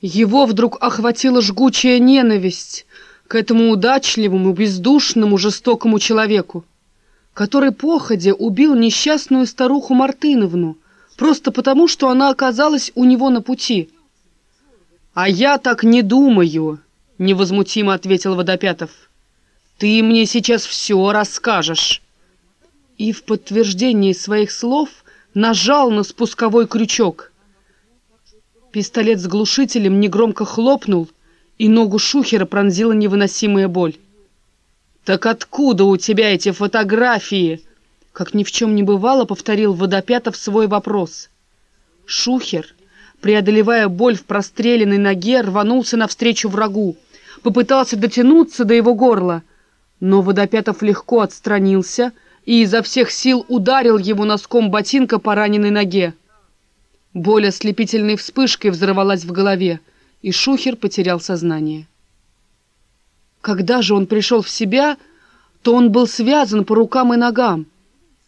Его вдруг охватила жгучая ненависть к этому удачливому, бездушному, жестокому человеку, который походе убил несчастную старуху Мартыновну, просто потому, что она оказалась у него на пути. «А я так не думаю», — невозмутимо ответил Водопятов. «Ты мне сейчас все расскажешь». И в подтверждении своих слов нажал на спусковой крючок. Пистолет с глушителем негромко хлопнул, и ногу Шухера пронзила невыносимая боль. «Так откуда у тебя эти фотографии?» Как ни в чем не бывало, повторил Водопятов свой вопрос. Шухер, преодолевая боль в простреленной ноге, рванулся навстречу врагу, попытался дотянуться до его горла, но Водопятов легко отстранился и изо всех сил ударил его носком ботинка по раненой ноге. Боль ослепительной вспышкой взорвалась в голове, и Шухер потерял сознание. Когда же он пришел в себя, то он был связан по рукам и ногам,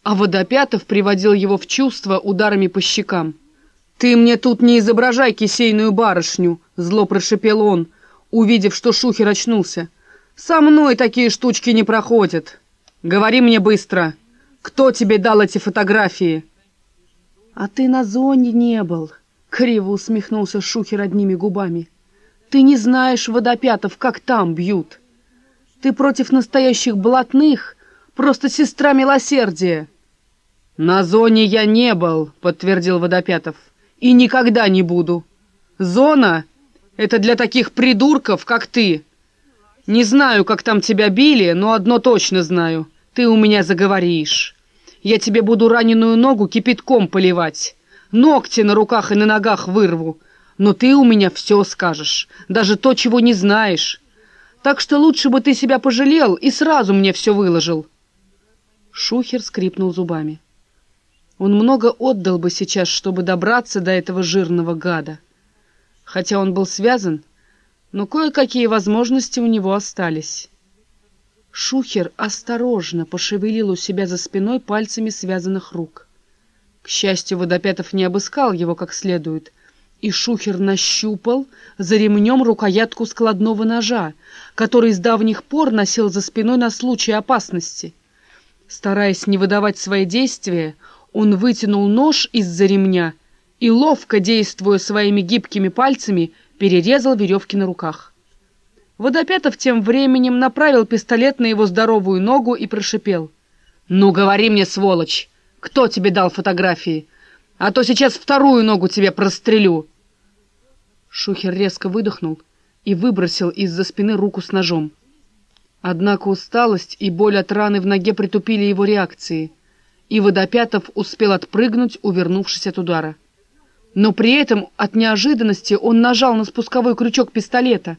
а Водопятов приводил его в чувство ударами по щекам. «Ты мне тут не изображай кисейную барышню!» — зло прошипел он, увидев, что Шухер очнулся. «Со мной такие штучки не проходят. Говори мне быстро, кто тебе дал эти фотографии?» «А ты на зоне не был!» — криво усмехнулся Шухер одними губами. «Ты не знаешь водопятов, как там бьют. Ты против настоящих блатных, просто сестра милосердия». «На зоне я не был», — подтвердил Водопятов и никогда не буду. Зона — это для таких придурков, как ты. Не знаю, как там тебя били, но одно точно знаю. Ты у меня заговоришь. Я тебе буду раненую ногу кипятком поливать. Ногти на руках и на ногах вырву. Но ты у меня все скажешь, даже то, чего не знаешь. Так что лучше бы ты себя пожалел и сразу мне все выложил. Шухер скрипнул зубами. Он много отдал бы сейчас, чтобы добраться до этого жирного гада. Хотя он был связан, но кое-какие возможности у него остались. Шухер осторожно пошевелил у себя за спиной пальцами связанных рук. К счастью, Водопятов не обыскал его как следует, и Шухер нащупал за ремнем рукоятку складного ножа, который с давних пор носил за спиной на случай опасности. Стараясь не выдавать свои действия, он вытянул нож из-за ремня и, ловко действуя своими гибкими пальцами, перерезал веревки на руках. Водопятов тем временем направил пистолет на его здоровую ногу и прошипел. «Ну, говори мне, сволочь, кто тебе дал фотографии? А то сейчас вторую ногу тебе прострелю!» Шухер резко выдохнул и выбросил из-за спины руку с ножом. Однако усталость и боль от раны в ноге притупили его реакции — и Водопятов успел отпрыгнуть, увернувшись от удара. Но при этом от неожиданности он нажал на спусковой крючок пистолета,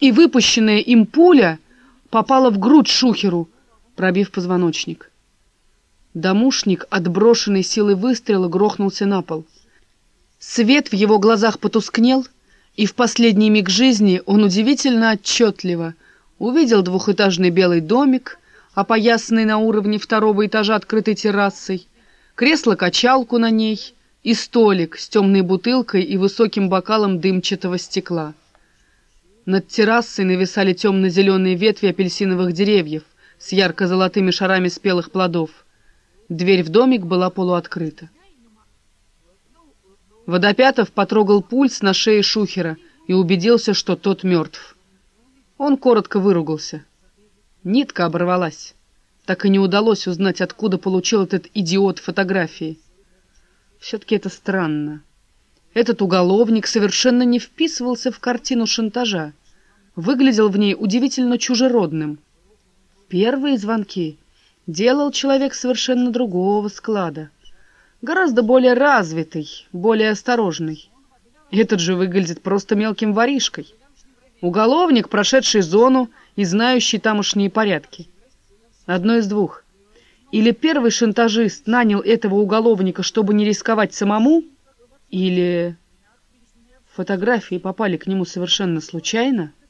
и выпущенная им пуля попала в грудь Шухеру, пробив позвоночник. Домушник, отброшенный силой выстрела, грохнулся на пол. Свет в его глазах потускнел, и в последний миг жизни он удивительно отчетливо увидел двухэтажный белый домик — опоясанный на уровне второго этажа открытой террасой, кресло-качалку на ней и столик с темной бутылкой и высоким бокалом дымчатого стекла. Над террасой нависали темно-зеленые ветви апельсиновых деревьев с ярко-золотыми шарами спелых плодов. Дверь в домик была полуоткрыта. Водопятов потрогал пульс на шее Шухера и убедился, что тот мертв. Он коротко выругался — Нитка оборвалась. Так и не удалось узнать, откуда получил этот идиот фотографии. Все-таки это странно. Этот уголовник совершенно не вписывался в картину шантажа. Выглядел в ней удивительно чужеродным. Первые звонки делал человек совершенно другого склада. Гораздо более развитый, более осторожный. Этот же выглядит просто мелким воришкой. Уголовник, прошедший зону, и знающий тамошние порядки. Одно из двух. Или первый шантажист нанял этого уголовника, чтобы не рисковать самому, или фотографии попали к нему совершенно случайно —